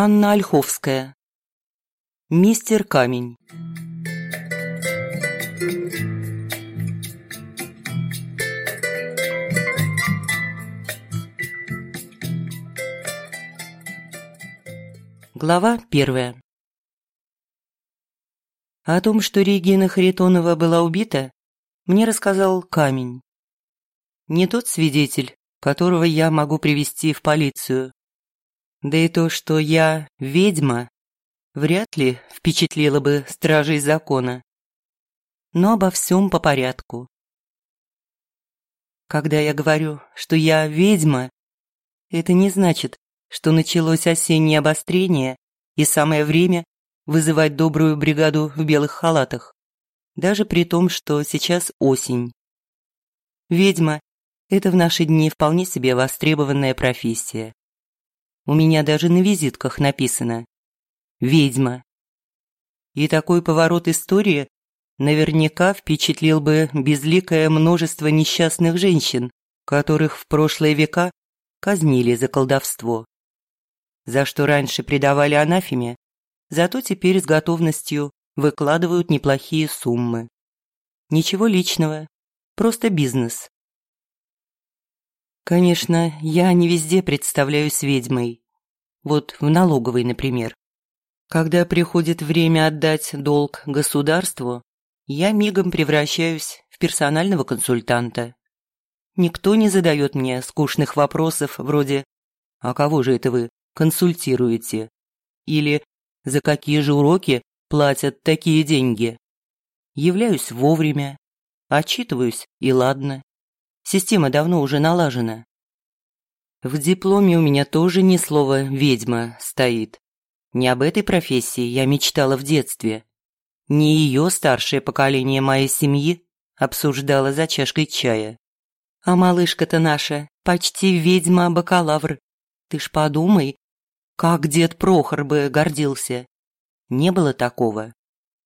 Анна Ольховская. Мистер Камень. Глава первая. О том, что Регина Харитонова была убита, мне рассказал Камень. Не тот свидетель, которого я могу привести в полицию. Да и то, что я ведьма, вряд ли впечатлило бы стражей закона. Но обо всем по порядку. Когда я говорю, что я ведьма, это не значит, что началось осеннее обострение и самое время вызывать добрую бригаду в белых халатах, даже при том, что сейчас осень. Ведьма – это в наши дни вполне себе востребованная профессия. У меня даже на визитках написано «Ведьма». И такой поворот истории наверняка впечатлил бы безликое множество несчастных женщин, которых в прошлые века казнили за колдовство. За что раньше предавали анафеме, Зато теперь с готовностью выкладывают неплохие суммы. Ничего личного, просто бизнес. Конечно, я не везде представляюсь ведьмой. Вот в налоговой, например. Когда приходит время отдать долг государству, я мигом превращаюсь в персонального консультанта. Никто не задает мне скучных вопросов вроде «А кого же это вы консультируете?» или за какие же уроки платят такие деньги? Являюсь вовремя, отчитываюсь и ладно. Система давно уже налажена. В дипломе у меня тоже ни слова «ведьма» стоит. Не об этой профессии я мечтала в детстве. Не ее старшее поколение моей семьи обсуждало за чашкой чая. А малышка-то наша почти ведьма-бакалавр. Ты ж подумай, как дед Прохор бы гордился. Не было такого.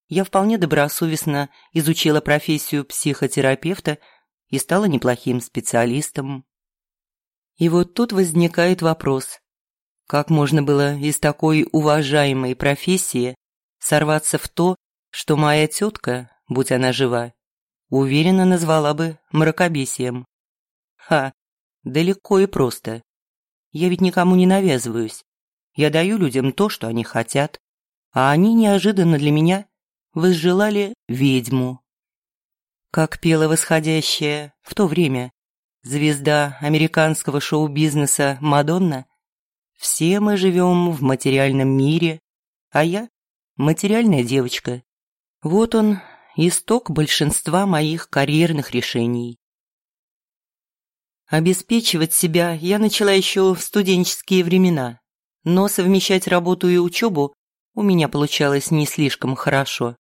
Я вполне добросовестно изучила профессию психотерапевта и стала неплохим специалистом. И вот тут возникает вопрос. Как можно было из такой уважаемой профессии сорваться в то, что моя тетка, будь она жива, уверенно назвала бы мракобесием? Ха, далеко и просто. Я ведь никому не навязываюсь. Я даю людям то, что они хотят, а они неожиданно для меня возжелали ведьму. Как пела восходящая в то время звезда американского шоу-бизнеса Мадонна, все мы живем в материальном мире, а я – материальная девочка. Вот он, исток большинства моих карьерных решений. Обеспечивать себя я начала еще в студенческие времена но совмещать работу и учебу у меня получалось не слишком хорошо.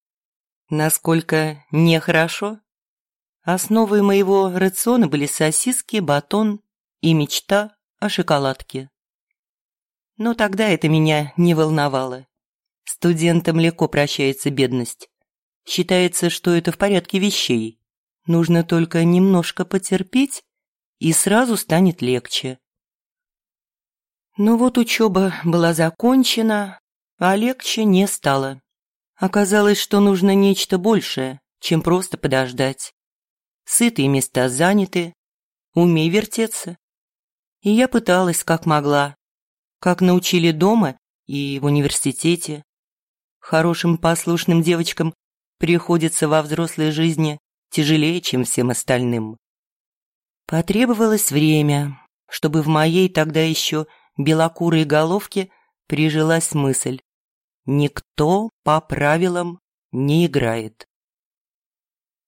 Насколько нехорошо? Основой моего рациона были сосиски, батон и мечта о шоколадке. Но тогда это меня не волновало. Студентам легко прощается бедность. Считается, что это в порядке вещей. Нужно только немножко потерпеть, и сразу станет легче. Но вот учеба была закончена, а легче не стало. Оказалось, что нужно нечто большее, чем просто подождать. Сытые места заняты, умей вертеться. И я пыталась как могла, как научили дома и в университете. Хорошим послушным девочкам приходится во взрослой жизни тяжелее, чем всем остальным. Потребовалось время, чтобы в моей тогда еще белокурой головке прижилась мысль «Никто по правилам не играет».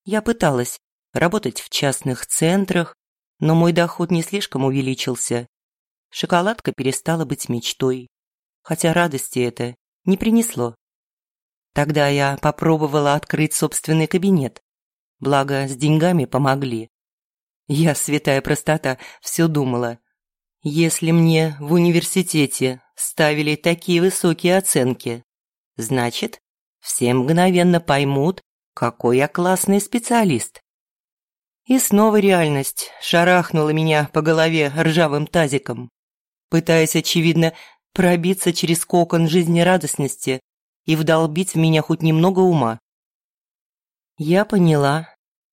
Я пыталась работать в частных центрах, но мой доход не слишком увеличился. Шоколадка перестала быть мечтой, хотя радости это не принесло. Тогда я попробовала открыть собственный кабинет, благо с деньгами помогли. Я, святая простота, все думала, если мне в университете ставили такие высокие оценки, значит, все мгновенно поймут, какой я классный специалист. И снова реальность шарахнула меня по голове ржавым тазиком, пытаясь, очевидно, пробиться через кокон жизнерадостности и вдолбить в меня хоть немного ума. Я поняла,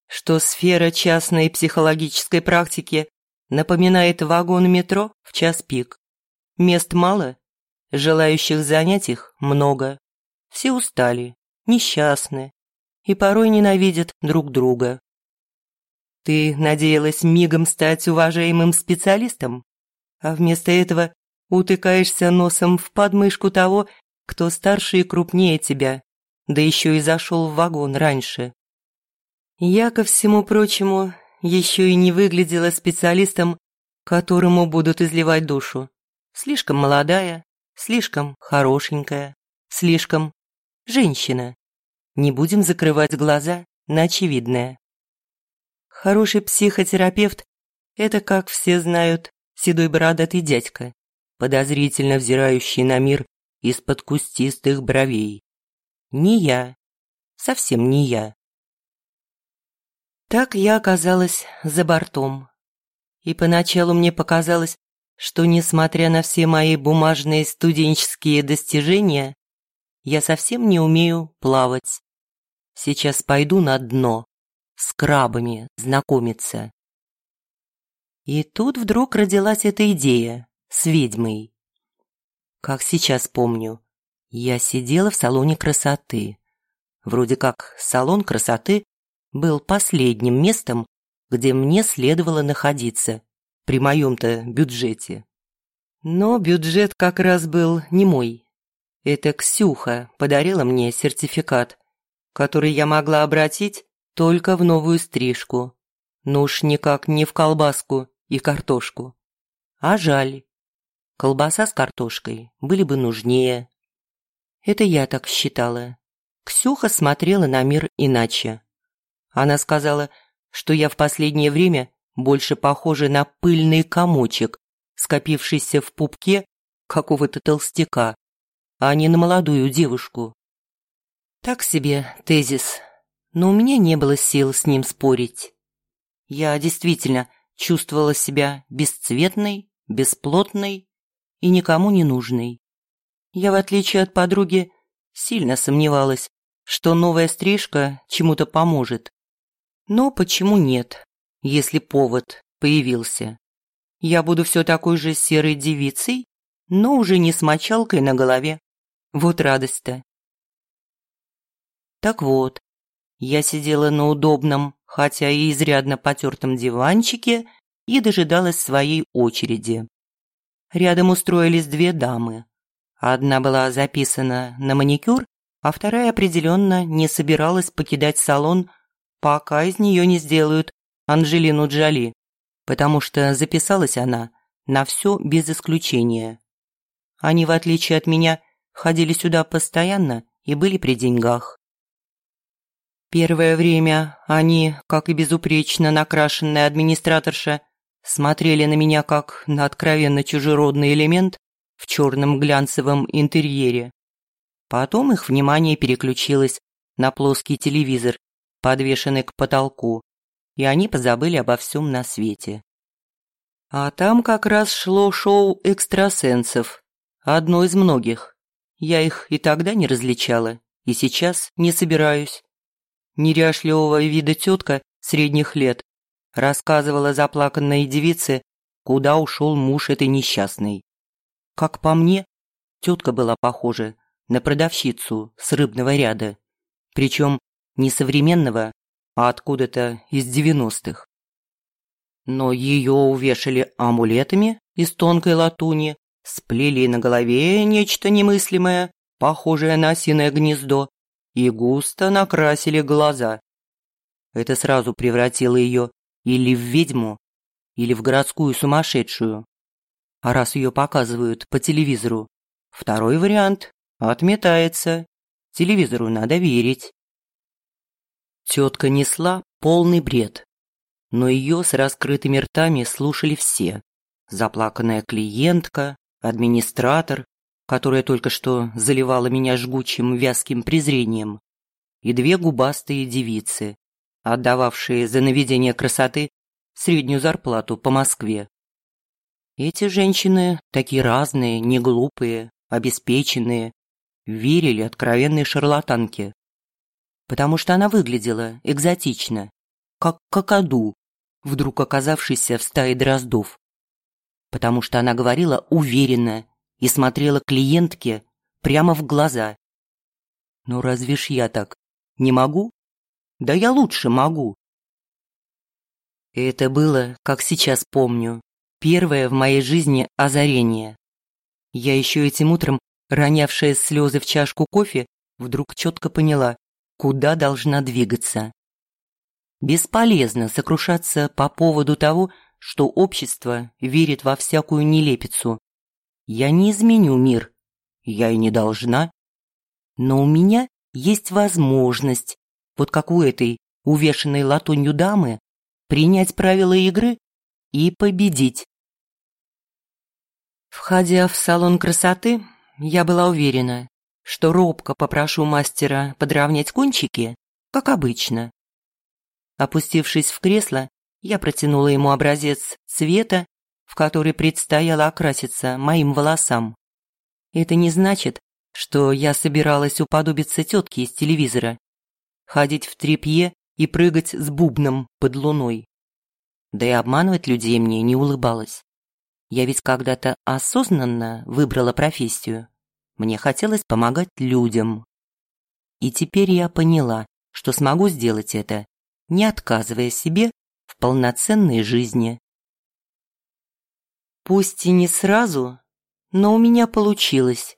что сфера частной психологической практики напоминает вагон метро в час пик. Мест мало, желающих занять их много. Все устали, несчастны и порой ненавидят друг друга. Ты надеялась мигом стать уважаемым специалистом, а вместо этого утыкаешься носом в подмышку того, кто старше и крупнее тебя, да еще и зашел в вагон раньше. Я, ко всему прочему, еще и не выглядела специалистом, которому будут изливать душу. Слишком молодая, слишком хорошенькая, слишком женщина. Не будем закрывать глаза на очевидное. Хороший психотерапевт – это, как все знают, седой бородатый дядька, подозрительно взирающий на мир из-под кустистых бровей. Не я, совсем не я. Так я оказалась за бортом. И поначалу мне показалось, что, несмотря на все мои бумажные студенческие достижения, я совсем не умею плавать. Сейчас пойду на дно, с крабами знакомиться. И тут вдруг родилась эта идея с ведьмой. Как сейчас помню, я сидела в салоне красоты. Вроде как салон красоты был последним местом, где мне следовало находиться при моем-то бюджете. Но бюджет как раз был не мой. Это Ксюха подарила мне сертификат, который я могла обратить только в новую стрижку. Ну уж никак не в колбаску и картошку. А жаль. Колбаса с картошкой были бы нужнее. Это я так считала. Ксюха смотрела на мир иначе. Она сказала, что я в последнее время больше похожа на пыльный комочек, скопившийся в пупке какого-то толстяка, а не на молодую девушку. Так себе тезис, но у меня не было сил с ним спорить. Я действительно чувствовала себя бесцветной, бесплотной и никому не нужной. Я, в отличие от подруги, сильно сомневалась, что новая стрижка чему-то поможет. Но почему нет, если повод появился? Я буду все такой же серой девицей, но уже не с мочалкой на голове. Вот радость-то. Так вот, я сидела на удобном, хотя и изрядно потертом диванчике и дожидалась своей очереди. Рядом устроились две дамы. Одна была записана на маникюр, а вторая определенно не собиралась покидать салон пока из нее не сделают Анжелину Джоли, потому что записалась она на все без исключения. Они, в отличие от меня, ходили сюда постоянно и были при деньгах. Первое время они, как и безупречно накрашенная администраторша, смотрели на меня как на откровенно чужеродный элемент в черном глянцевом интерьере. Потом их внимание переключилось на плоский телевизор подвешенный к потолку, и они позабыли обо всем на свете. А там как раз шло шоу экстрасенсов, одно из многих. Я их и тогда не различала, и сейчас не собираюсь. Неряшливого вида тетка средних лет рассказывала заплаканной девице, куда ушел муж этой несчастной. Как по мне, тетка была похожа на продавщицу с рыбного ряда. Причем не современного, а откуда-то из девяностых. Но ее увешали амулетами из тонкой латуни, сплели на голове нечто немыслимое, похожее на осиное гнездо, и густо накрасили глаза. Это сразу превратило ее или в ведьму, или в городскую сумасшедшую. А раз ее показывают по телевизору, второй вариант отметается. Телевизору надо верить. Тетка несла полный бред, но ее с раскрытыми ртами слушали все. Заплаканная клиентка, администратор, которая только что заливала меня жгучим вязким презрением, и две губастые девицы, отдававшие за наведение красоты среднюю зарплату по Москве. Эти женщины такие разные, не глупые, обеспеченные, верили откровенной шарлатанке. Потому что она выглядела экзотично, как какаду, вдруг оказавшийся в стае дроздов. Потому что она говорила уверенно и смотрела клиентке прямо в глаза. Ну разве ж я так не могу? Да я лучше могу. Это было, как сейчас помню, первое в моей жизни озарение. Я еще этим утром, ронявшая слезы в чашку кофе, вдруг четко поняла, куда должна двигаться. Бесполезно сокрушаться по поводу того, что общество верит во всякую нелепицу. Я не изменю мир, я и не должна. Но у меня есть возможность, вот как у этой увешанной латунью дамы, принять правила игры и победить. Входя в салон красоты, я была уверена, что робко попрошу мастера подровнять кончики, как обычно. Опустившись в кресло, я протянула ему образец цвета, в который предстояло окраситься моим волосам. Это не значит, что я собиралась уподобиться тетке из телевизора, ходить в трепье и прыгать с бубном под луной. Да и обманывать людей мне не улыбалось. Я ведь когда-то осознанно выбрала профессию. Мне хотелось помогать людям. И теперь я поняла, что смогу сделать это, не отказывая себе в полноценной жизни. Пусть и не сразу, но у меня получилось.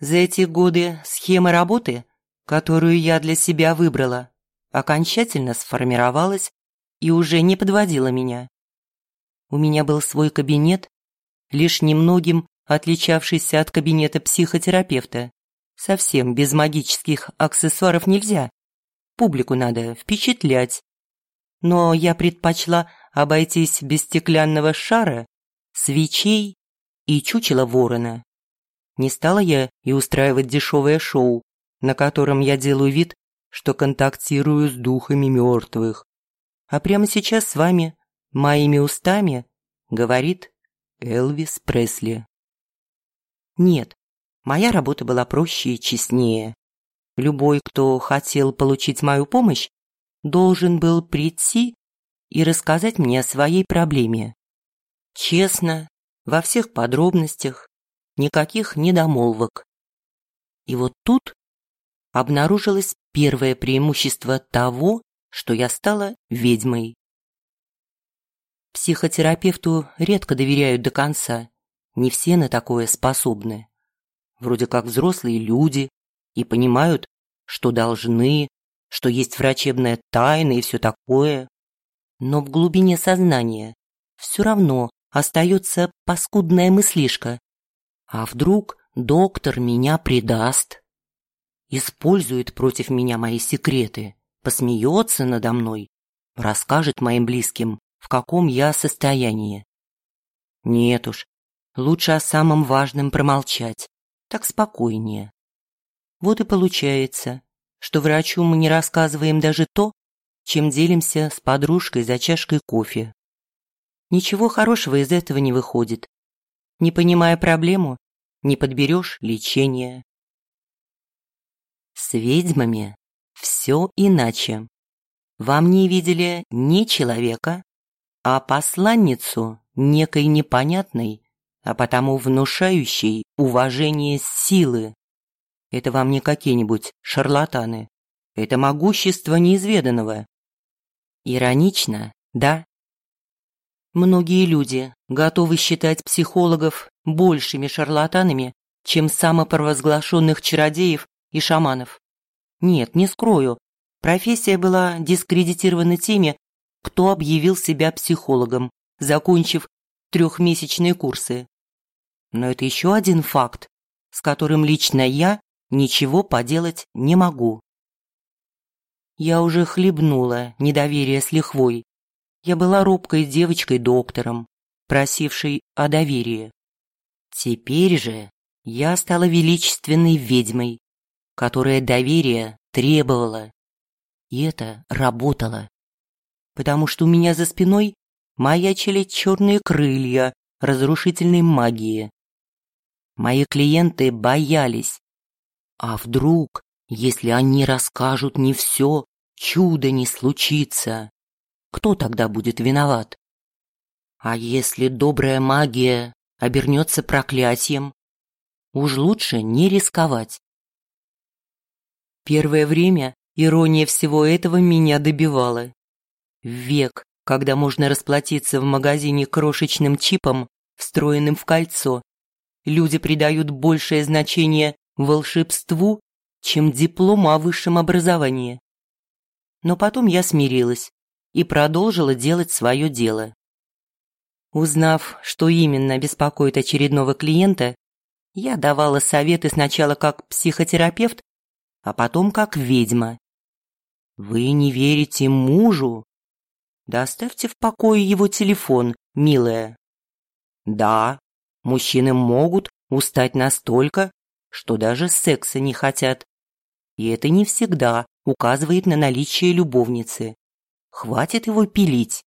За эти годы схема работы, которую я для себя выбрала, окончательно сформировалась и уже не подводила меня. У меня был свой кабинет, лишь немногим отличавшийся от кабинета психотерапевта. Совсем без магических аксессуаров нельзя публику надо впечатлять. Но я предпочла обойтись без стеклянного шара, свечей и чучела ворона. Не стала я и устраивать дешевое шоу, на котором я делаю вид, что контактирую с духами мертвых. А прямо сейчас с вами, моими устами, говорит Элвис Пресли. Нет, моя работа была проще и честнее. Любой, кто хотел получить мою помощь, должен был прийти и рассказать мне о своей проблеме. Честно, во всех подробностях, никаких недомолвок. И вот тут обнаружилось первое преимущество того, что я стала ведьмой. Психотерапевту редко доверяют до конца, не все на такое способны. Вроде как взрослые люди, и понимают, что должны, что есть врачебная тайна и все такое. Но в глубине сознания все равно остается паскудная мыслишка. А вдруг доктор меня предаст? Использует против меня мои секреты, посмеется надо мной, расскажет моим близким, в каком я состоянии. Нет уж, лучше о самом важном промолчать, так спокойнее. Вот и получается, что врачу мы не рассказываем даже то, чем делимся с подружкой за чашкой кофе. Ничего хорошего из этого не выходит. Не понимая проблему, не подберешь лечение. С ведьмами все иначе. Вам не видели не человека, а посланницу некой непонятной, а потому внушающей уважение силы. Это вам не какие-нибудь шарлатаны. Это могущество неизведанного. Иронично, да? Многие люди готовы считать психологов большими шарлатанами, чем самопровозглашенных чародеев и шаманов. Нет, не скрою, профессия была дискредитирована теми, кто объявил себя психологом, закончив трехмесячные курсы. Но это еще один факт, с которым лично я ничего поделать не могу. Я уже хлебнула недоверие с лихвой. Я была робкой девочкой-доктором, просившей о доверии. Теперь же я стала величественной ведьмой, которая доверия требовала. И это работало. Потому что у меня за спиной маячили черные крылья, разрушительной магии. Мои клиенты боялись. А вдруг, если они расскажут не все, чудо не случится? Кто тогда будет виноват? А если добрая магия обернется проклятием? Уж лучше не рисковать. Первое время ирония всего этого меня добивала. Век, когда можно расплатиться в магазине крошечным чипом, встроенным в кольцо, люди придают большее значение волшебству, чем диплому о высшем образовании. Но потом я смирилась и продолжила делать свое дело. Узнав, что именно беспокоит очередного клиента, я давала советы сначала как психотерапевт, а потом как ведьма. «Вы не верите мужу?» Да оставьте в покое его телефон, милая. Да, мужчины могут устать настолько, что даже секса не хотят. И это не всегда указывает на наличие любовницы. Хватит его пилить.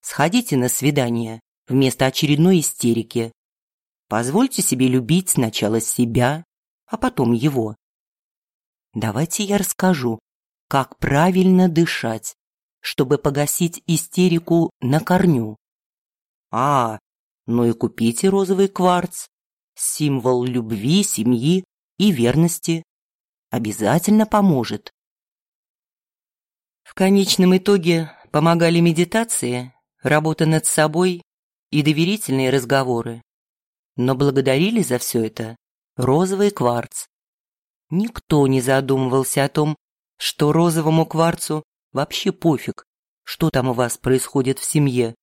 Сходите на свидание вместо очередной истерики. Позвольте себе любить сначала себя, а потом его. Давайте я расскажу, как правильно дышать чтобы погасить истерику на корню. А, ну и купите розовый кварц, символ любви, семьи и верности. Обязательно поможет. Конечном итоге помогали медитации, работа над собой и доверительные разговоры. Но благодарили за все это розовый кварц. Никто не задумывался о том, что розовому кварцу Вообще пофиг, что там у вас происходит в семье.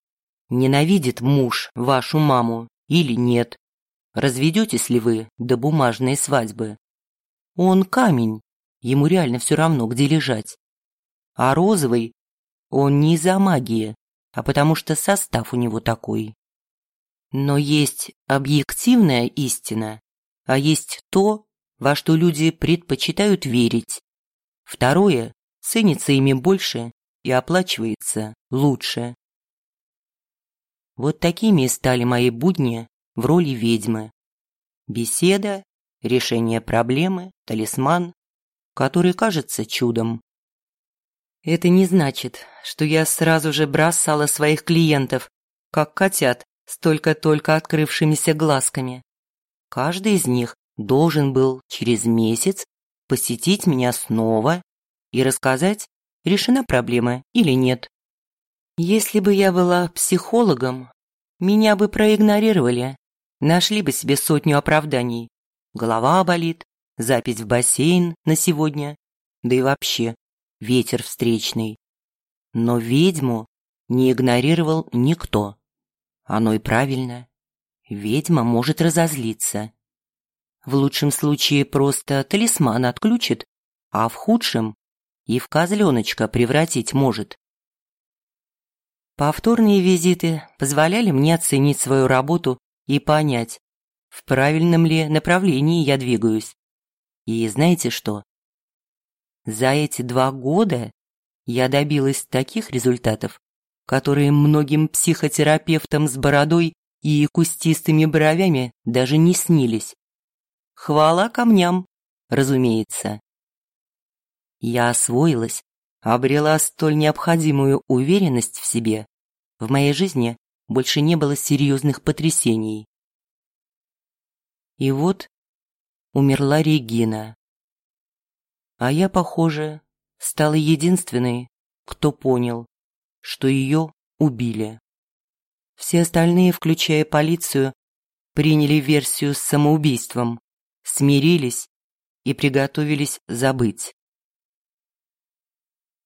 Ненавидит муж вашу маму или нет. Разведетесь ли вы до бумажной свадьбы? Он камень, ему реально все равно, где лежать. А розовый, он не из-за магии, а потому что состав у него такой. Но есть объективная истина, а есть то, во что люди предпочитают верить. Второе ценится ими больше и оплачивается лучше. Вот такими стали мои будни в роли ведьмы. Беседа, решение проблемы, талисман, который кажется чудом. Это не значит, что я сразу же бросала своих клиентов, как котят с только-только открывшимися глазками. Каждый из них должен был через месяц посетить меня снова и рассказать, решена проблема или нет. Если бы я была психологом, меня бы проигнорировали, нашли бы себе сотню оправданий. Голова болит, запись в бассейн на сегодня, да и вообще ветер встречный. Но ведьму не игнорировал никто. Оно и правильно. Ведьма может разозлиться. В лучшем случае просто талисман отключит, а в худшем и в козленочка превратить может. Повторные визиты позволяли мне оценить свою работу и понять, в правильном ли направлении я двигаюсь. И знаете что? За эти два года я добилась таких результатов, которые многим психотерапевтам с бородой и кустистыми бровями даже не снились. Хвала камням, разумеется. Я освоилась, обрела столь необходимую уверенность в себе. В моей жизни больше не было серьезных потрясений. И вот умерла Регина. А я, похоже, стала единственной, кто понял, что ее убили. Все остальные, включая полицию, приняли версию с самоубийством, смирились и приготовились забыть.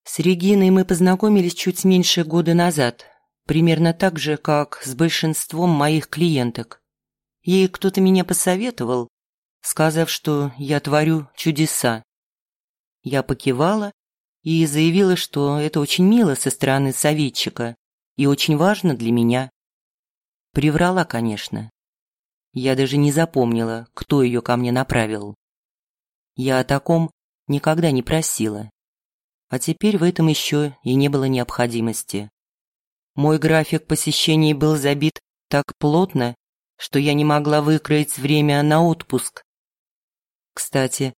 С Региной мы познакомились чуть меньше года назад, примерно так же, как с большинством моих клиенток. Ей кто-то меня посоветовал, сказав, что я творю чудеса. Я покивала и заявила, что это очень мило со стороны советчика и очень важно для меня. Приврала, конечно. Я даже не запомнила, кто ее ко мне направил. Я о таком никогда не просила а теперь в этом еще и не было необходимости. Мой график посещений был забит так плотно, что я не могла выкроить время на отпуск. Кстати,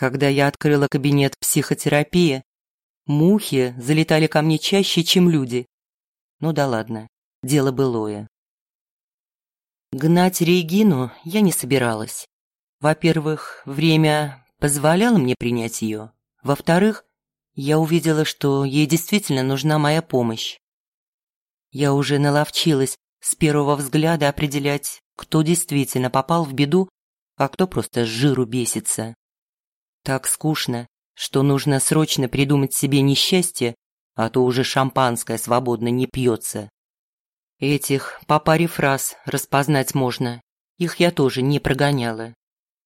когда я открыла кабинет психотерапии, мухи залетали ко мне чаще, чем люди. Ну да ладно, дело былое. Гнать Регину я не собиралась. Во-первых, время позволяло мне принять ее. Во-вторых, я увидела, что ей действительно нужна моя помощь. Я уже наловчилась с первого взгляда определять, кто действительно попал в беду, а кто просто с жиру бесится. Так скучно, что нужно срочно придумать себе несчастье, а то уже шампанское свободно не пьется. Этих по паре фраз распознать можно, их я тоже не прогоняла,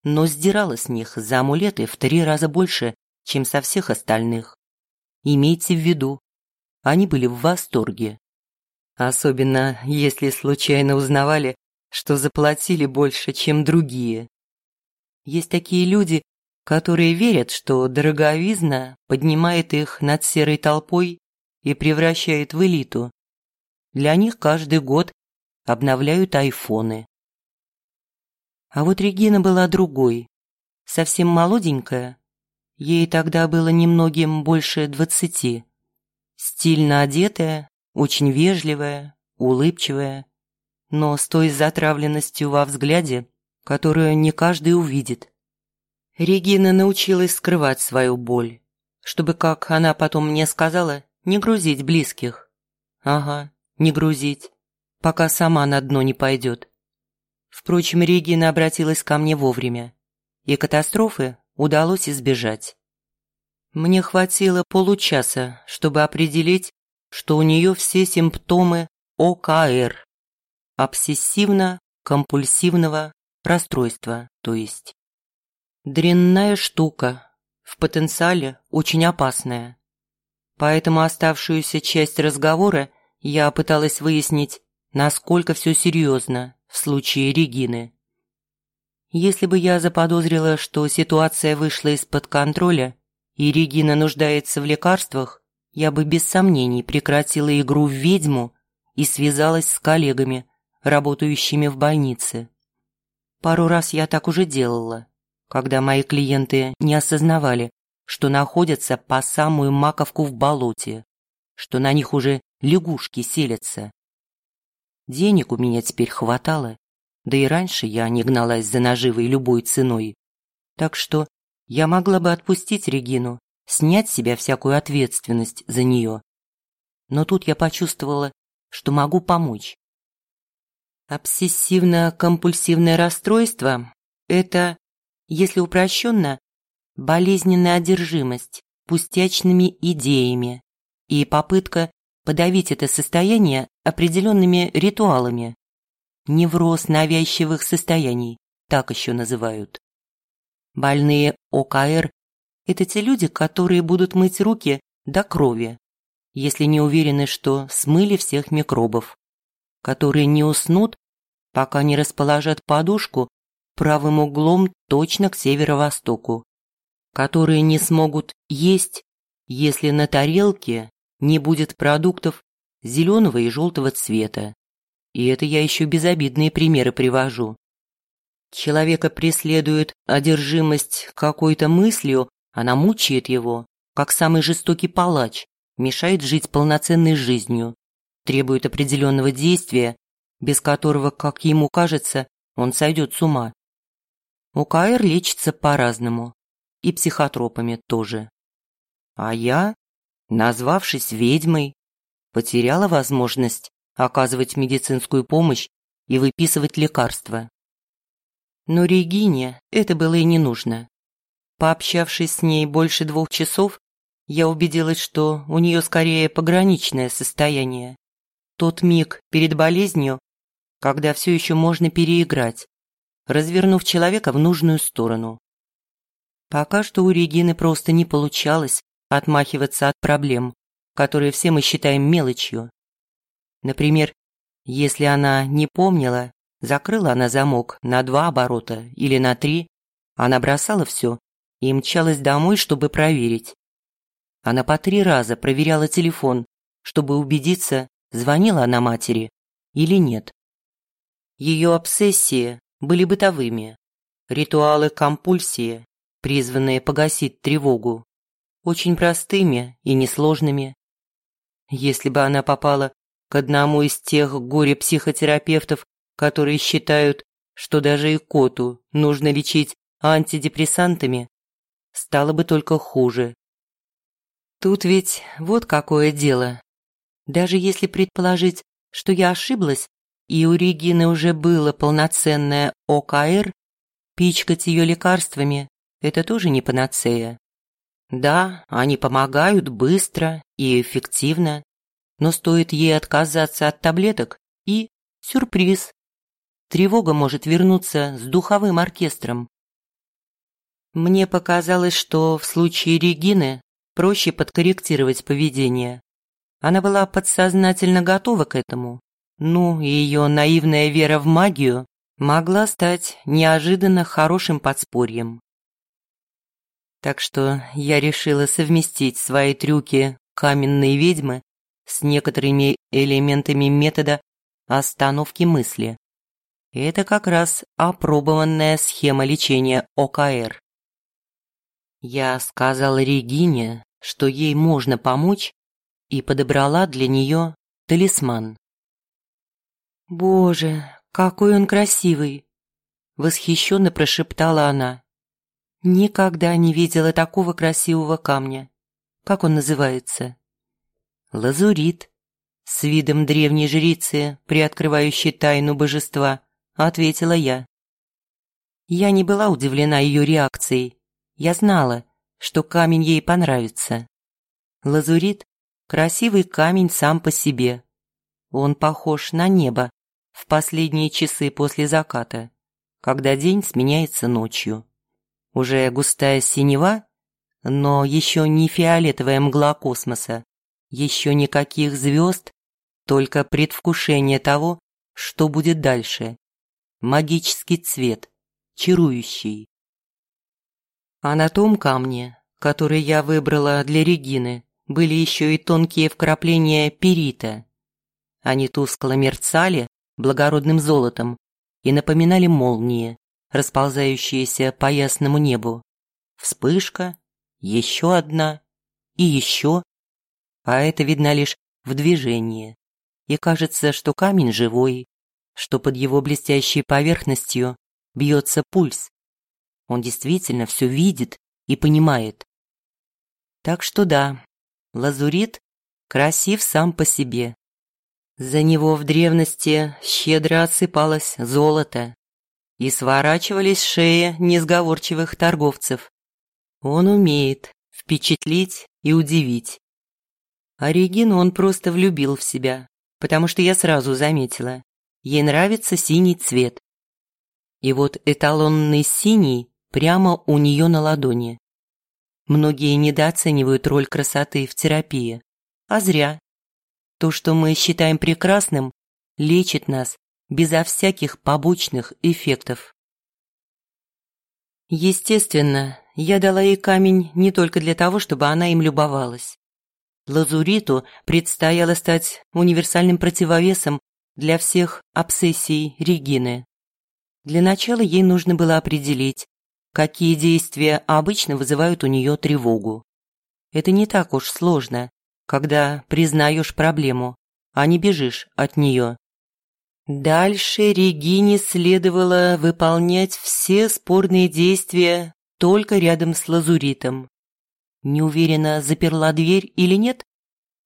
но сдирала с них за амулеты в три раза больше, чем со всех остальных. Имейте в виду, они были в восторге. Особенно, если случайно узнавали, что заплатили больше, чем другие. Есть такие люди, которые верят, что дороговизна поднимает их над серой толпой и превращает в элиту. Для них каждый год обновляют айфоны. А вот Регина была другой, совсем молоденькая, Ей тогда было немногим больше двадцати. Стильно одетая, очень вежливая, улыбчивая, но с той затравленностью во взгляде, которую не каждый увидит. Регина научилась скрывать свою боль, чтобы, как она потом мне сказала, не грузить близких. Ага, не грузить, пока сама на дно не пойдет. Впрочем, Регина обратилась ко мне вовремя, и катастрофы удалось избежать. Мне хватило получаса, чтобы определить, что у нее все симптомы ОКР – обсессивно-компульсивного расстройства, то есть. Дрянная штука, в потенциале очень опасная. Поэтому оставшуюся часть разговора я пыталась выяснить, насколько все серьезно в случае Регины. Если бы я заподозрила, что ситуация вышла из-под контроля и Регина нуждается в лекарствах, я бы без сомнений прекратила игру в ведьму и связалась с коллегами, работающими в больнице. Пару раз я так уже делала, когда мои клиенты не осознавали, что находятся по самую маковку в болоте, что на них уже лягушки селятся. Денег у меня теперь хватало, да и раньше я не гналась за наживой любой ценой. Так что я могла бы отпустить Регину, снять с себя всякую ответственность за нее. Но тут я почувствовала, что могу помочь. Обсессивно-компульсивное расстройство – это, если упрощенно, болезненная одержимость пустячными идеями и попытка подавить это состояние определенными ритуалами. Невроз навязчивых состояний, так еще называют. Больные ОКР – это те люди, которые будут мыть руки до крови, если не уверены, что смыли всех микробов, которые не уснут, пока не расположат подушку правым углом точно к северо-востоку, которые не смогут есть, если на тарелке не будет продуктов зеленого и желтого цвета, и это я еще безобидные примеры привожу. Человека преследует одержимость какой-то мыслью, она мучает его, как самый жестокий палач, мешает жить полноценной жизнью, требует определенного действия, без которого, как ему кажется, он сойдет с ума. УКР лечится по-разному, и психотропами тоже. А я, назвавшись ведьмой, потеряла возможность оказывать медицинскую помощь и выписывать лекарства. Но Регине это было и не нужно. Пообщавшись с ней больше двух часов, я убедилась, что у нее скорее пограничное состояние. Тот миг перед болезнью, когда все еще можно переиграть, развернув человека в нужную сторону. Пока что у Регины просто не получалось отмахиваться от проблем, которые все мы считаем мелочью. Например, если она не помнила, закрыла она замок на два оборота или на три, она бросала все и мчалась домой, чтобы проверить. Она по три раза проверяла телефон, чтобы убедиться, звонила она матери или нет. Ее обсессии были бытовыми. Ритуалы компульсии, призванные погасить тревогу, очень простыми и несложными. Если бы она попала к одному из тех горе-психотерапевтов, которые считают, что даже и коту нужно лечить антидепрессантами, стало бы только хуже. Тут ведь вот какое дело. Даже если предположить, что я ошиблась, и у Регины уже было полноценное ОКР, пичкать ее лекарствами – это тоже не панацея. Да, они помогают быстро и эффективно, но стоит ей отказаться от таблеток и сюрприз. Тревога может вернуться с духовым оркестром. Мне показалось, что в случае Регины проще подкорректировать поведение. Она была подсознательно готова к этому. Ну, и ее наивная вера в магию могла стать неожиданно хорошим подспорьем. Так что я решила совместить свои трюки каменной ведьмы с некоторыми элементами метода остановки мысли. Это как раз опробованная схема лечения ОКР. Я сказала Регине, что ей можно помочь, и подобрала для нее талисман. «Боже, какой он красивый!» Восхищенно прошептала она. «Никогда не видела такого красивого камня. Как он называется?» «Лазурит», с видом древней жрицы, приоткрывающей тайну божества, ответила я. Я не была удивлена ее реакцией. Я знала, что камень ей понравится. Лазурит – красивый камень сам по себе. Он похож на небо в последние часы после заката, когда день сменяется ночью. Уже густая синева, но еще не фиолетовая мгла космоса, еще никаких звезд, только предвкушение того, что будет дальше. Магический цвет, чарующий. А на том камне, который я выбрала для Регины, были еще и тонкие вкрапления перита. Они тускло мерцали, благородным золотом и напоминали молнии, расползающиеся по ясному небу. Вспышка, еще одна и еще, а это видно лишь в движении. И кажется, что камень живой, что под его блестящей поверхностью бьется пульс. Он действительно все видит и понимает. Так что да, лазурит красив сам по себе, за него в древности щедро отсыпалось золото и сворачивались шеи несговорчивых торговцев. Он умеет впечатлить и удивить. А он просто влюбил в себя, потому что я сразу заметила, ей нравится синий цвет. И вот эталонный синий прямо у нее на ладони. Многие недооценивают роль красоты в терапии, а зря. То, что мы считаем прекрасным, лечит нас безо всяких побочных эффектов. Естественно, я дала ей камень не только для того, чтобы она им любовалась. Лазуриту предстояло стать универсальным противовесом для всех обсессий Регины. Для начала ей нужно было определить, какие действия обычно вызывают у нее тревогу. Это не так уж сложно, когда признаешь проблему, а не бежишь от нее. Дальше Регине следовало выполнять все спорные действия только рядом с лазуритом. Неуверенно заперла дверь или нет?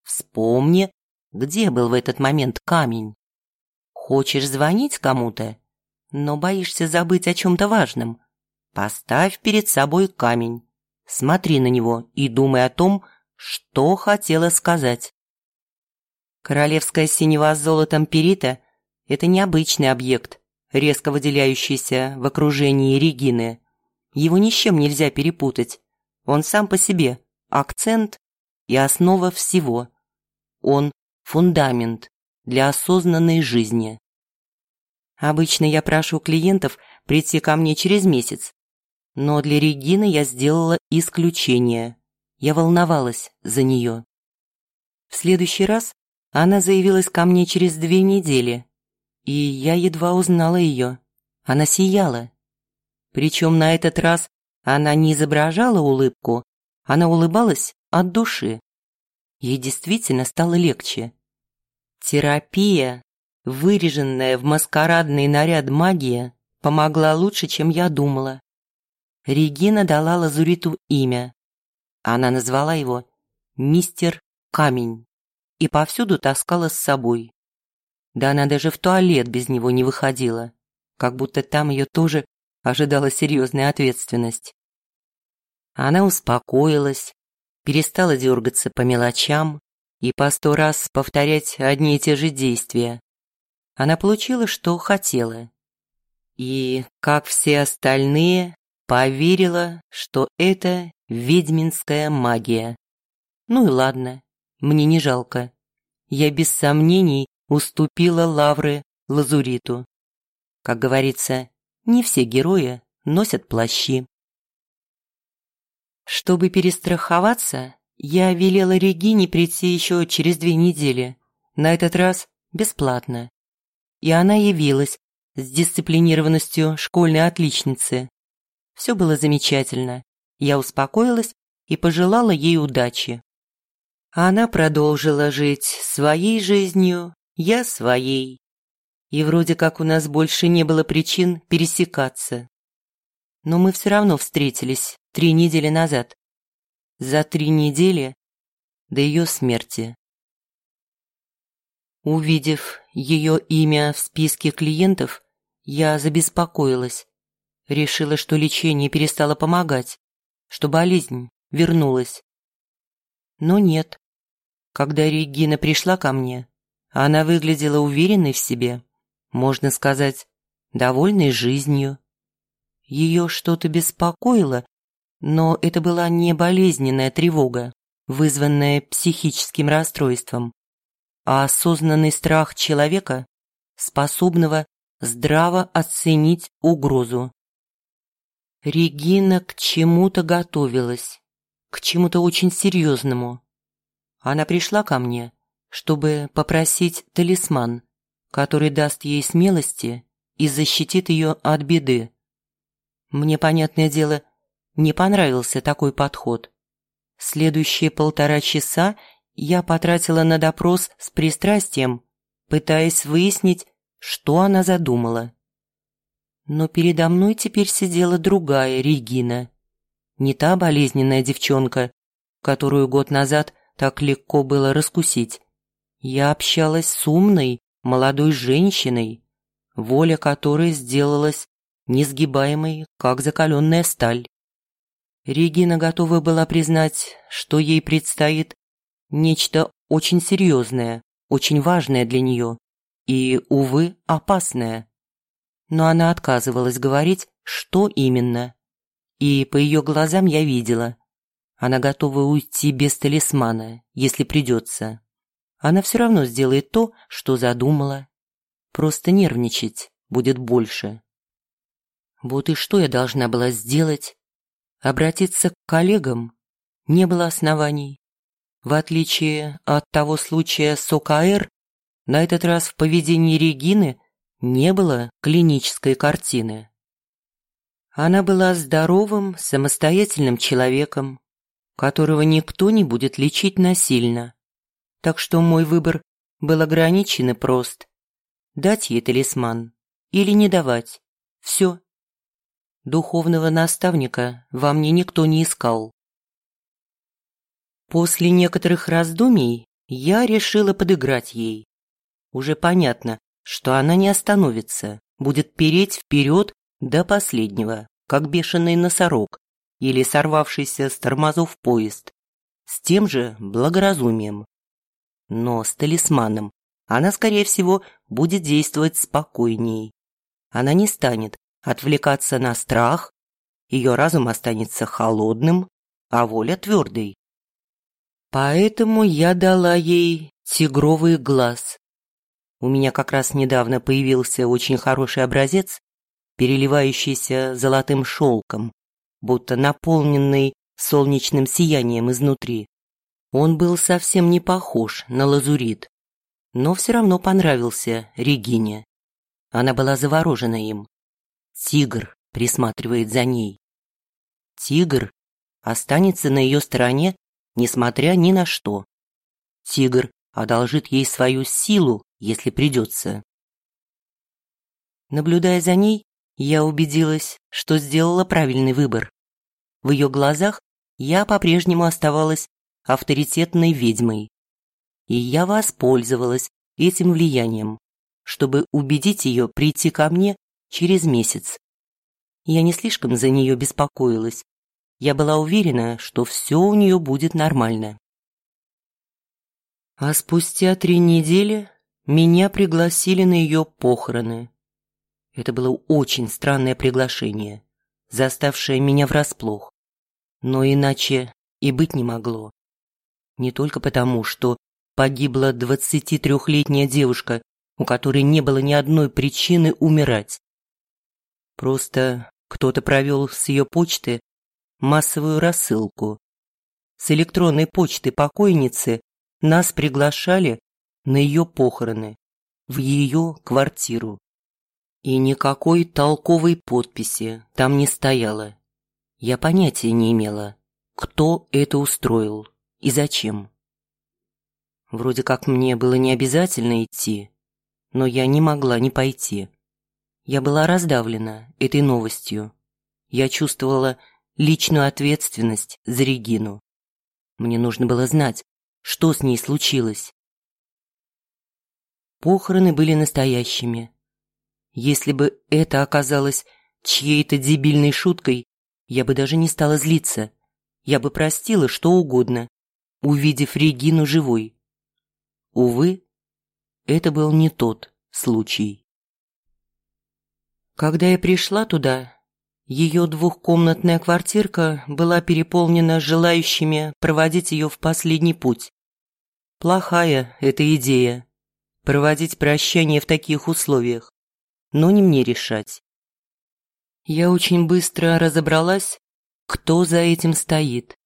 Вспомни, где был в этот момент камень. Хочешь звонить кому-то, но боишься забыть о чем-то важном. Поставь перед собой камень, смотри на него и думай о том, что хотела сказать? Королевская синева с золотом перита – это необычный объект, резко выделяющийся в окружении Регины. Его ни с чем нельзя перепутать. Он сам по себе – акцент и основа всего. Он – фундамент для осознанной жизни. Обычно я прошу клиентов прийти ко мне через месяц, но для Регины я сделала исключение. Я волновалась за нее. В следующий раз она заявилась ко мне через две недели. и я едва узнала ее. Она сияла. Причем на этот раз она не изображала улыбку, она улыбалась от души. Ей действительно стало легче. Терапия, выреженная в маскарадный наряд магия, помогла лучше, чем я думала. Регина дала Лазуриту имя. Она назвала его «Мистер Камень» и повсюду таскала с собой. Да она даже в туалет без него не выходила, как будто там ее тоже ожидала серьезная ответственность. Она успокоилась, перестала дергаться по мелочам и по сто раз повторять одни и те же действия. Она получила, что хотела. И, как все остальные, поверила, что это ведьминская магия. Ну и ладно, мне не жалко. Я без сомнений уступила лавры Лазуриту. Как говорится, не все герои носят плащи. Чтобы перестраховаться, я велела Регине прийти еще через две недели, на этот раз бесплатно. И она явилась с дисциплинированностью школьной отличницы. Все было замечательно. Я успокоилась и пожелала ей удачи. Она продолжила жить своей жизнью, я своей. И вроде как у нас больше не было причин пересекаться. Но мы все равно встретились три недели назад. За три недели до ее смерти. Увидев ее имя в списке клиентов, я забеспокоилась. Решила, что лечение перестало помогать, что болезнь вернулась. Но нет. Когда Регина пришла ко мне, она выглядела уверенной в себе, можно сказать, довольной жизнью. Ее что-то беспокоило, но это была не болезненная тревога, вызванная психическим расстройством, а осознанный страх человека, способного здраво оценить угрозу. Регина к чему-то готовилась, к чему-то очень серьезному. Она пришла ко мне, чтобы попросить талисман, который даст ей смелости и защитит ее от беды. Мне, понятное дело, не понравился такой подход. Следующие полтора часа я потратила на допрос с пристрастием, пытаясь выяснить, что она задумала. Но передо мной теперь сидела другая Регина. Не та болезненная девчонка, которую год назад так легко было раскусить. Я общалась с умной, молодой женщиной, воля которой сделалась несгибаемой, как закаленная сталь. Регина готова была признать, что ей предстоит нечто очень серьезное, очень важное для нее и, увы, опасное. Но она отказывалась говорить, что именно. И по ее глазам я видела. Она готова уйти без талисмана, если придется. Она все равно сделает то, что задумала. Просто нервничать будет больше. Вот и что я должна была сделать, Обратиться к коллегам не было оснований. В отличие от того случая с ОКР, на этот раз в поведении Регины не было клинической картины. Она была здоровым, самостоятельным человеком, которого никто не будет лечить насильно. Так что мой выбор был ограничен и прост. Дать ей талисман или не давать. Все. Духовного наставника во мне никто не искал. После некоторых раздумий я решила подыграть ей. Уже понятно, что она не остановится, будет переть вперед до последнего, как бешеный носорог или сорвавшийся с тормозов поезд, с тем же благоразумием. Но с талисманом она, скорее всего, будет действовать спокойней. Она не станет отвлекаться на страх, ее разум останется холодным, а воля твердой. Поэтому я дала ей тигровый глаз. У меня как раз недавно появился очень хороший образец, переливающийся золотым шелком, будто наполненный солнечным сиянием изнутри. Он был совсем не похож на лазурит, но все равно понравился Регине. Она была заворожена им. Тигр присматривает за ней. Тигр останется на ее стороне, несмотря ни на что. Тигр одолжит ей свою силу, если придется. Наблюдая за ней, я убедилась, что сделала правильный выбор. В ее глазах я по-прежнему оставалась авторитетной ведьмой. И я воспользовалась этим влиянием, чтобы убедить ее прийти ко мне через месяц. Я не слишком за нее беспокоилась. Я была уверена, что все у нее будет нормально. А спустя три недели меня пригласили на ее похороны. Это было очень странное приглашение, заставшее меня врасплох. Но иначе и быть не могло. Не только потому, что погибла 23-летняя девушка, у которой не было ни одной причины умирать. Просто кто-то провел с ее почты массовую рассылку. С электронной почты покойницы нас приглашали на ее похороны, в ее квартиру. И никакой толковой подписи там не стояло. Я понятия не имела, кто это устроил и зачем. Вроде как мне было не обязательно идти, но я не могла не пойти. Я была раздавлена этой новостью. Я чувствовала личную ответственность за Регину. Мне нужно было знать, что с ней случилось. Похороны были настоящими. Если бы это оказалось чьей-то дебильной шуткой, я бы даже не стала злиться. Я бы простила что угодно, увидев Регину живой. Увы, это был не тот случай. Когда я пришла туда, ее двухкомнатная квартирка была переполнена желающими проводить ее в последний путь. Плохая эта идея – проводить прощание в таких условиях, но не мне решать. Я очень быстро разобралась, кто за этим стоит.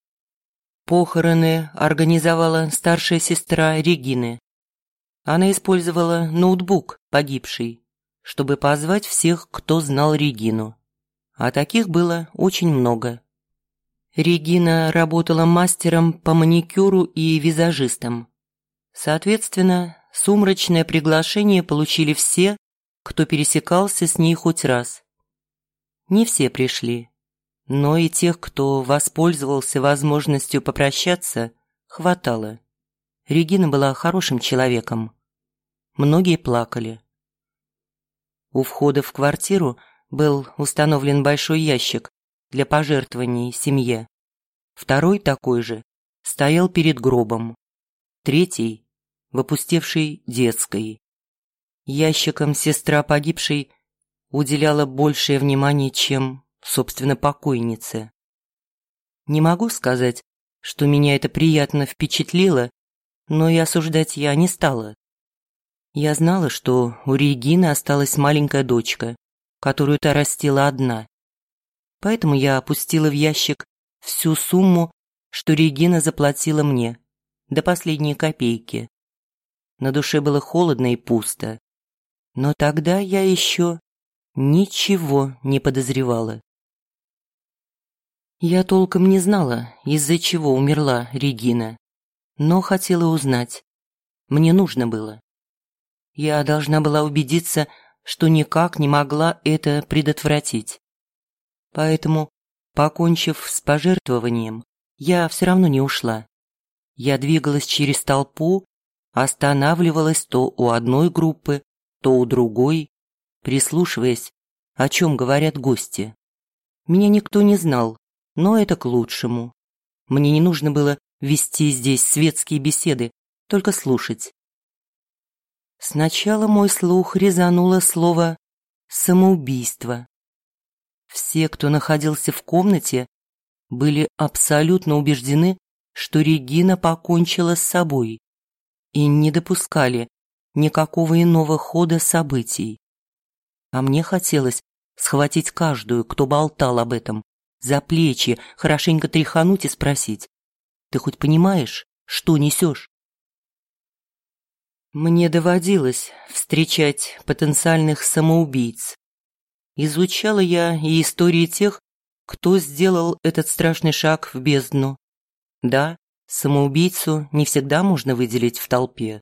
Похороны организовала старшая сестра Регины. Она использовала ноутбук погибшей, чтобы позвать всех, кто знал Регину. А таких было очень много. Регина работала мастером по маникюру и визажистом. Соответственно, сумрачное приглашение получили все, кто пересекался с ней хоть раз. Не все пришли, но и тех, кто воспользовался возможностью попрощаться, хватало. Регина была хорошим человеком. Многие плакали. У входа в квартиру был установлен большой ящик для пожертвований семье. Второй такой же стоял перед гробом. Третий – в опустевшей детской. Ящикам сестра погибшей уделяла большее внимание, чем, собственно, покойнице. Не могу сказать, что меня это приятно впечатлило, но и осуждать я не стала. Я знала, что у Регины осталась маленькая дочка, которую та растила одна. Поэтому я опустила в ящик всю сумму, что Регина заплатила мне, до последней копейки. На душе было холодно и пусто. Но тогда я еще ничего не подозревала. Я толком не знала, из-за чего умерла Регина, но хотела узнать. Мне нужно было. Я должна была убедиться, что никак не могла это предотвратить. Поэтому, покончив с пожертвованием, я все равно не ушла. Я двигалась через толпу, останавливалась то у одной группы, то у другой, прислушиваясь, о чем говорят гости. Меня никто не знал, но это к лучшему. Мне не нужно было вести здесь светские беседы, только слушать. Сначала мой слух резануло слово «самоубийство». Все, кто находился в комнате, были абсолютно убеждены, что Регина покончила с собой и не допускали никакого иного хода событий. А мне хотелось схватить каждую, кто болтал об этом, за плечи, хорошенько тряхануть и спросить, «Ты хоть понимаешь, что несешь?» Мне доводилось встречать потенциальных самоубийц. Изучала я и истории тех, кто сделал этот страшный шаг в бездну. Да, самоубийцу не всегда можно выделить в толпе.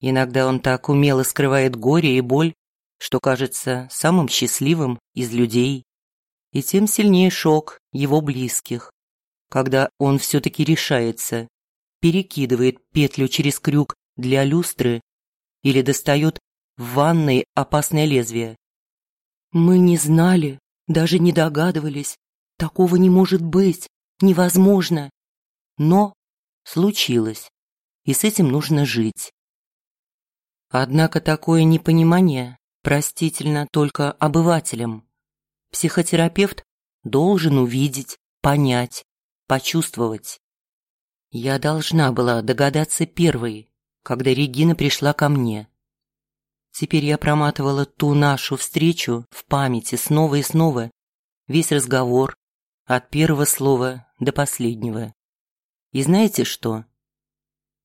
Иногда он так умело скрывает горе и боль, что кажется самым счастливым из людей. И тем сильнее шок его близких, когда он все-таки решается, перекидывает петлю через крюк для люстры или достает в ванной опасное лезвие. Мы не знали, даже не догадывались. Такого не может быть, невозможно. Но случилось, и с этим нужно жить. Однако такое непонимание простительно только обывателям. Психотерапевт должен увидеть, понять, почувствовать. Я должна была догадаться первой, когда Регина пришла ко мне. Теперь я проматывала ту нашу встречу в памяти снова и снова, весь разговор, от первого слова до последнего. И знаете что?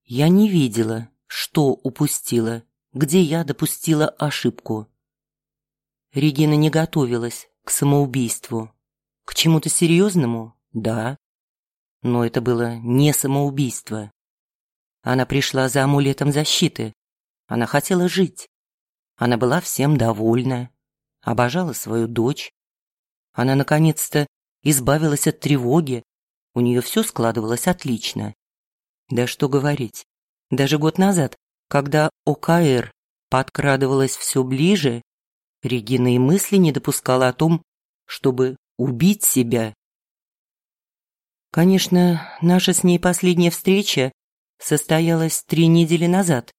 Я не видела, что упустила, где я допустила ошибку. Регина не готовилась к самоубийству. К чему-то серьезному? Да. Но это было не самоубийство. Она пришла за амулетом защиты. Она хотела жить. Она была всем довольна. Обожала свою дочь. Она наконец-то избавилась от тревоги. У нее все складывалось отлично. Да что говорить. Даже год назад, когда ОКР подкрадывалась все ближе, Регина и мысли не допускала о том, чтобы убить себя. Конечно, наша с ней последняя встреча состоялась три недели назад.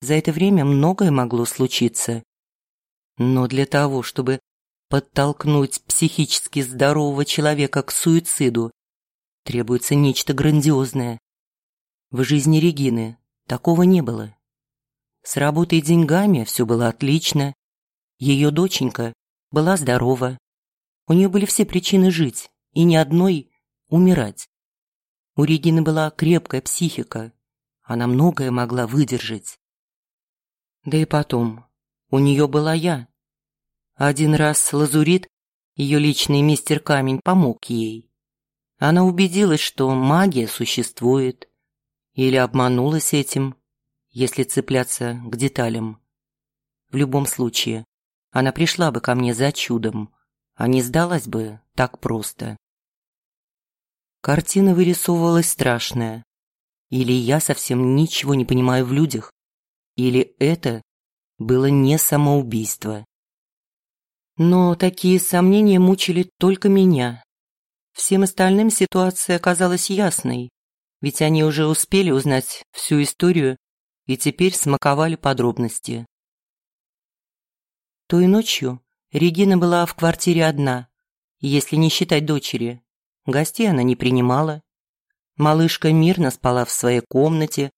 За это время многое могло случиться. Но для того, чтобы подтолкнуть психически здорового человека к суициду, требуется нечто грандиозное. В жизни Регины такого не было. С работой и деньгами все было отлично. Ее доченька была здорова. У нее были все причины жить, и ни одной умирать. У Регины была крепкая психика. Она многое могла выдержать. Да и потом, у нее была я. Один раз Лазурит, ее личный мистер Камень, помог ей. Она убедилась, что магия существует. Или обманулась этим, если цепляться к деталям. В любом случае, она пришла бы ко мне за чудом, а не сдалась бы так просто. Картина вырисовывалась страшная. Или я совсем ничего не понимаю в людях, или это было не самоубийство. Но такие сомнения мучили только меня. Всем остальным ситуация оказалась ясной, ведь они уже успели узнать всю историю и теперь смаковали подробности. Той ночью Регина была в квартире одна, если не считать дочери. Гостей она не принимала. Малышка мирно спала в своей комнате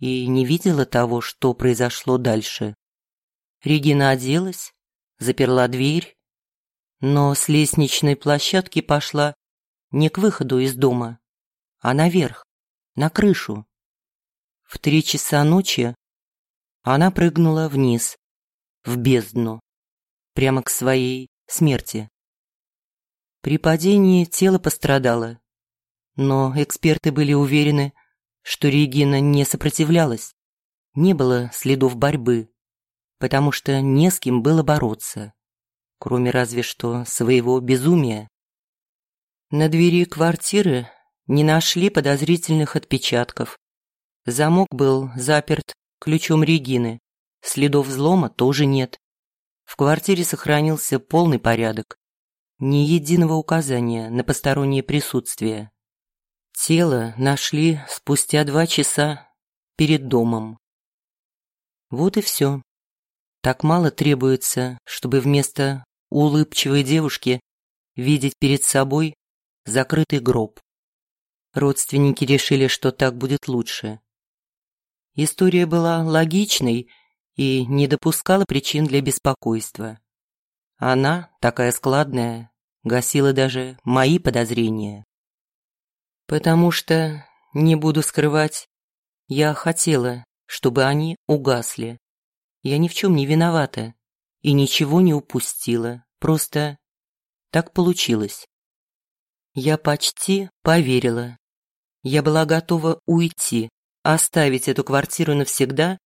и не видела того, что произошло дальше. Регина оделась, заперла дверь, но с лестничной площадки пошла не к выходу из дома, а наверх, на крышу. В три часа ночи она прыгнула вниз, в бездну, прямо к своей смерти. При падении тело пострадало, но эксперты были уверены, что Регина не сопротивлялась. Не было следов борьбы, потому что не с кем было бороться, кроме разве что своего безумия. На двери квартиры не нашли подозрительных отпечатков. Замок был заперт ключом Регины, следов взлома тоже нет. В квартире сохранился полный порядок. Ни единого указания на постороннее присутствие. Тело нашли спустя два часа перед домом. Вот и все. Так мало требуется, чтобы вместо улыбчивой девушки видеть перед собой закрытый гроб. Родственники решили, что так будет лучше. История была логичной и не допускала причин для беспокойства. Она, такая складная, гасила даже мои подозрения. Потому что, не буду скрывать, я хотела, чтобы они угасли. Я ни в чем не виновата и ничего не упустила, просто так получилось. Я почти поверила. Я была готова уйти, оставить эту квартиру навсегда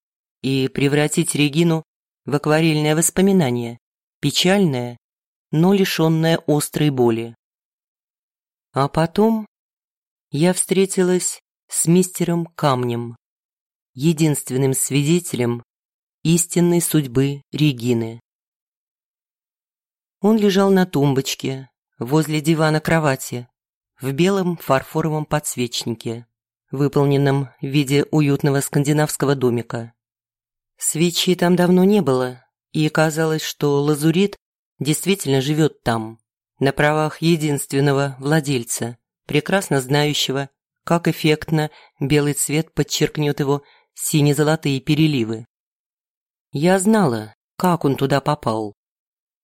и превратить Регину в акварельное воспоминание, печальное, но лишенное острой боли. А потом я встретилась с мистером Камнем, единственным свидетелем истинной судьбы Регины. Он лежал на тумбочке возле дивана кровати в белом фарфоровом подсвечнике, выполненном в виде уютного скандинавского домика. Свечи там давно не было, и казалось, что лазурит действительно живет там, на правах единственного владельца, прекрасно знающего, как эффектно белый цвет подчеркнет его сине-золотые переливы. Я знала, как он туда попал.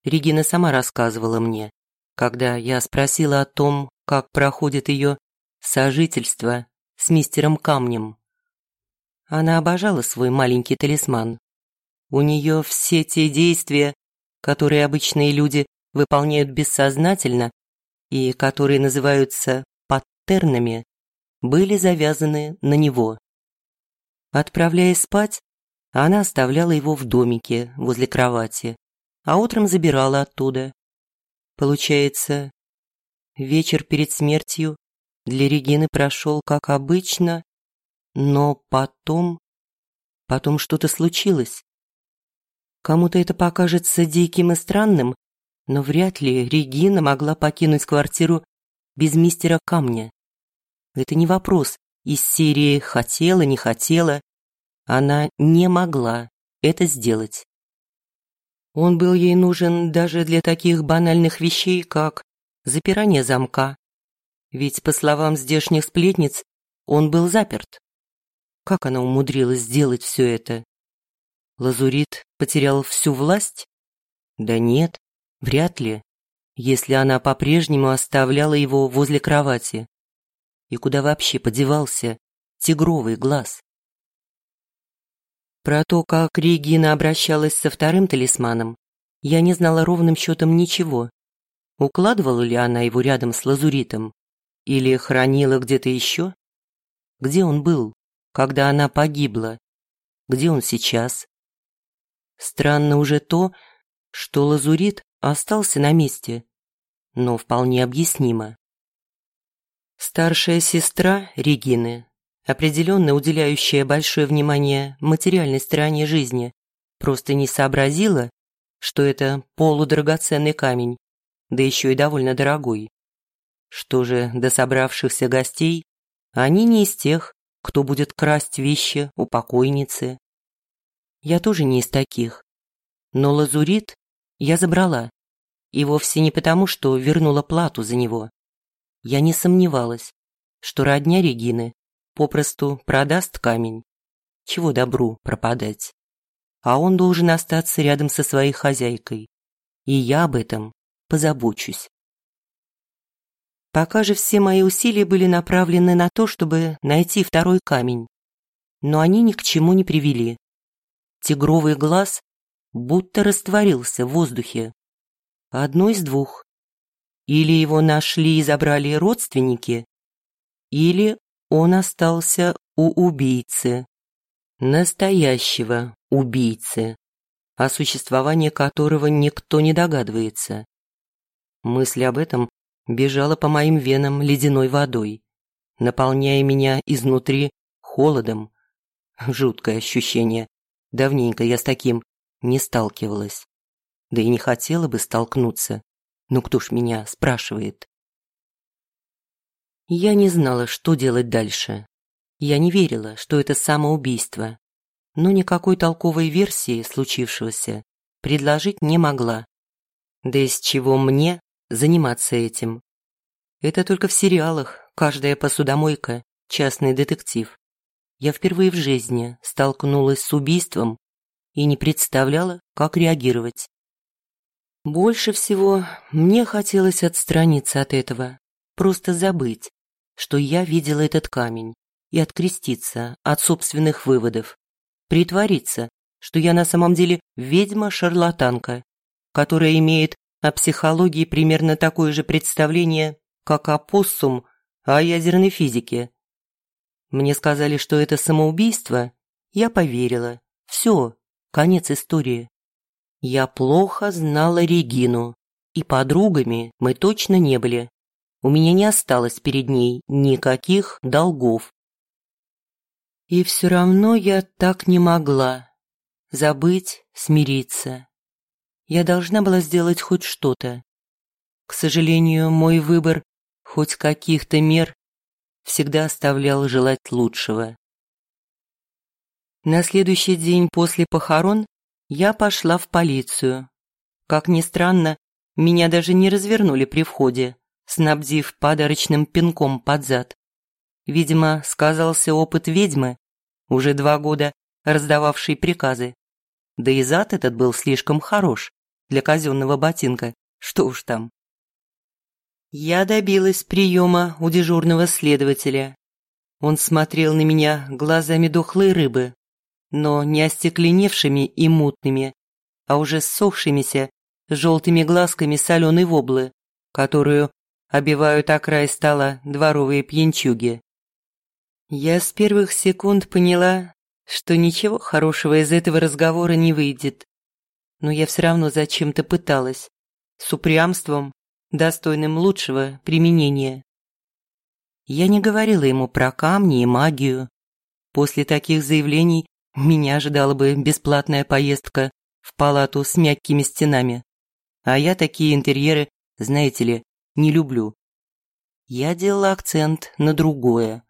Регина сама рассказывала мне, когда я спросила о том, как проходит ее сожительство с мистером Камнем. Она обожала свой маленький талисман. У нее все те действия, которые обычные люди выполняют бессознательно и которые называются паттернами, были завязаны на него. Отправляясь спать, она оставляла его в домике возле кровати, а утром забирала оттуда. Получается, вечер перед смертью для Регины прошел как обычно, но потом... Потом что-то случилось. Кому-то это покажется диким и странным, но вряд ли Регина могла покинуть квартиру без мистера Камня. Это не вопрос из серии «хотела, не хотела». Она не могла это сделать. Он был ей нужен даже для таких банальных вещей, как запирание замка. Ведь, по словам здешних сплетниц, он был заперт. Как она умудрилась сделать все это? Лазурит потерял всю власть? Да нет, вряд ли, если она по-прежнему оставляла его возле кровати. И куда вообще подевался тигровый глаз? Про то, как Регина обращалась со вторым талисманом, я не знала ровным счетом ничего. Укладывала ли она его рядом с лазуритом? Или хранила где-то еще? Где он был, когда она погибла? Где он сейчас? Странно уже то, что лазурит остался на месте, но вполне объяснимо. Старшая сестра Регины, определенно уделяющая большое внимание материальной стороне жизни, просто не сообразила, что это полудрагоценный камень, да еще и довольно дорогой. Что же до собравшихся гостей, они не из тех, кто будет красть вещи у покойницы. Я тоже не из таких. Но лазурит я забрала, и вовсе не потому, что вернула плату за него. Я не сомневалась, что родня Регины попросту продаст камень. Чего добру пропадать. А он должен остаться рядом со своей хозяйкой. И я об этом позабочусь. Пока же все мои усилия были направлены на то, чтобы найти второй камень. Но они ни к чему не привели. Тигровый глаз будто растворился в воздухе. Одно из двух. Или его нашли и забрали родственники, или он остался у убийцы. Настоящего убийцы, о существовании которого никто не догадывается. Мысль об этом бежала по моим венам ледяной водой, наполняя меня изнутри холодом. Жуткое ощущение. Давненько я с таким не сталкивалась. Да и не хотела бы столкнуться. Ну кто ж меня спрашивает? Я не знала, что делать дальше. Я не верила, что это самоубийство. Но никакой толковой версии случившегося предложить не могла. Да из чего мне заниматься этим? Это только в сериалах каждая посудомойка – частный детектив. Я впервые в жизни столкнулась с убийством и не представляла, как реагировать. Больше всего мне хотелось отстраниться от этого, просто забыть, что я видела этот камень, и откреститься от собственных выводов. притвориться, что я на самом деле ведьма-шарлатанка, которая имеет о психологии примерно такое же представление, как опоссум о ядерной физике. Мне сказали, что это самоубийство, я поверила. Все, конец истории. Я плохо знала Регину, и подругами мы точно не были. У меня не осталось перед ней никаких долгов. И все равно я так не могла. Забыть, смириться. Я должна была сделать хоть что-то. К сожалению, мой выбор хоть каких-то мер всегда оставлял желать лучшего. На следующий день после похорон я пошла в полицию. Как ни странно, меня даже не развернули при входе, снабдив подарочным пинком под зад. Видимо, сказался опыт ведьмы, уже два года раздававшей приказы. Да и зад этот был слишком хорош для казенного ботинка, что уж там. Я добилась приема у дежурного следователя. Он смотрел на меня глазами дохлой рыбы, но не остекленевшими и мутными, а уже ссохшимися желтыми глазками соленой воблы, которую обивают о стола дворовые пьянчуги. Я с первых секунд поняла, что ничего хорошего из этого разговора не выйдет. Но я все равно зачем-то пыталась, с упрямством достойным лучшего применения. Я не говорила ему про камни и магию. После таких заявлений меня ожидала бы бесплатная поездка в палату с мягкими стенами. А я такие интерьеры, знаете ли, не люблю. Я делала акцент на другое.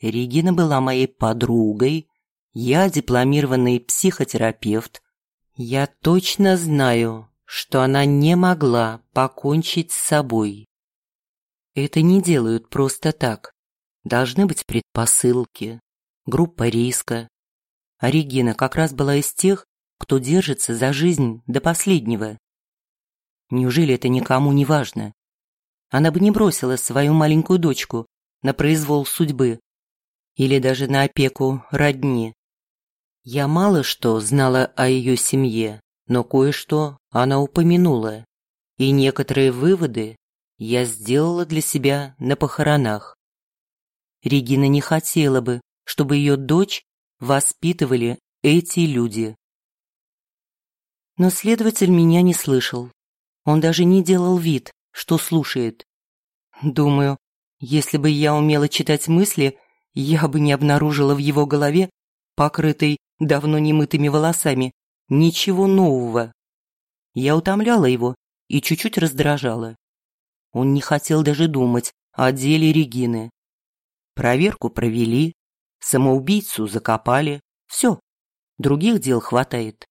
Регина была моей подругой, я дипломированный психотерапевт. Я точно знаю, что она не могла покончить с собой. Это не делают просто так. Должны быть предпосылки, группа риска. А Регина как раз была из тех, кто держится за жизнь до последнего. Неужели это никому не важно? Она бы не бросила свою маленькую дочку на произвол судьбы или даже на опеку родни. Я мало что знала о ее семье, но кое-что она упомянула, и некоторые выводы я сделала для себя на похоронах. Регина не хотела бы, чтобы ее дочь воспитывали эти люди. Но следователь меня не слышал. Он даже не делал вид, что слушает. Думаю, если бы я умела читать мысли, я бы не обнаружила в его голове, покрытой давно немытыми волосами, Ничего нового. Я утомляла его и чуть-чуть раздражала. Он не хотел даже думать о деле Регины. Проверку провели, самоубийцу закопали. Все, других дел хватает.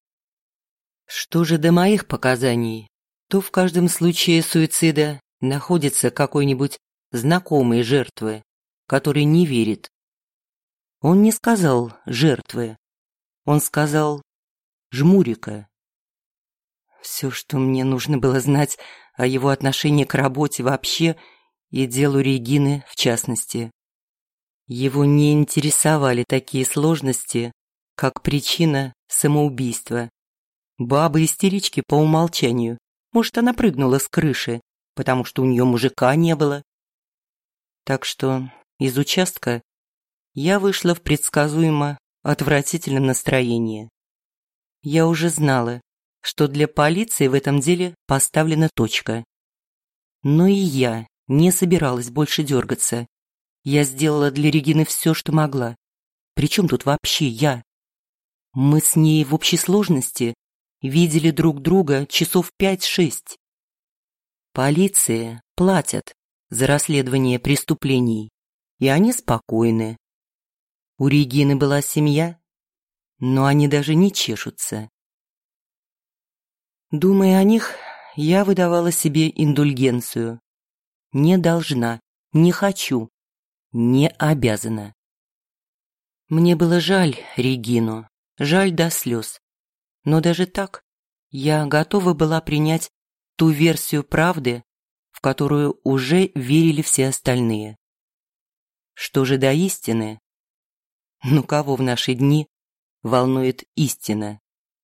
Что же до моих показаний, то в каждом случае суицида находится какой-нибудь знакомый жертвы, который не верит. Он не сказал «жертвы», он сказал Жмурика. Все, что мне нужно было знать о его отношении к работе вообще и делу Регины в частности. Его не интересовали такие сложности, как причина самоубийства. Баба-истерички по умолчанию. Может, она прыгнула с крыши, потому что у нее мужика не было. Так что из участка я вышла в предсказуемо отвратительном настроении. Я уже знала, что для полиции в этом деле поставлена точка. Но и я не собиралась больше дергаться. Я сделала для Регины все, что могла. Причем тут вообще я? Мы с ней в общей сложности видели друг друга часов пять-шесть. Полиция платят за расследование преступлений, и они спокойны. У Регины была семья, но они даже не чешутся. Думая о них, я выдавала себе индульгенцию. Не должна, не хочу, не обязана. Мне было жаль Регину, жаль до слез. Но даже так я готова была принять ту версию правды, в которую уже верили все остальные. Что же до истины? Ну кого в наши дни волнует истина.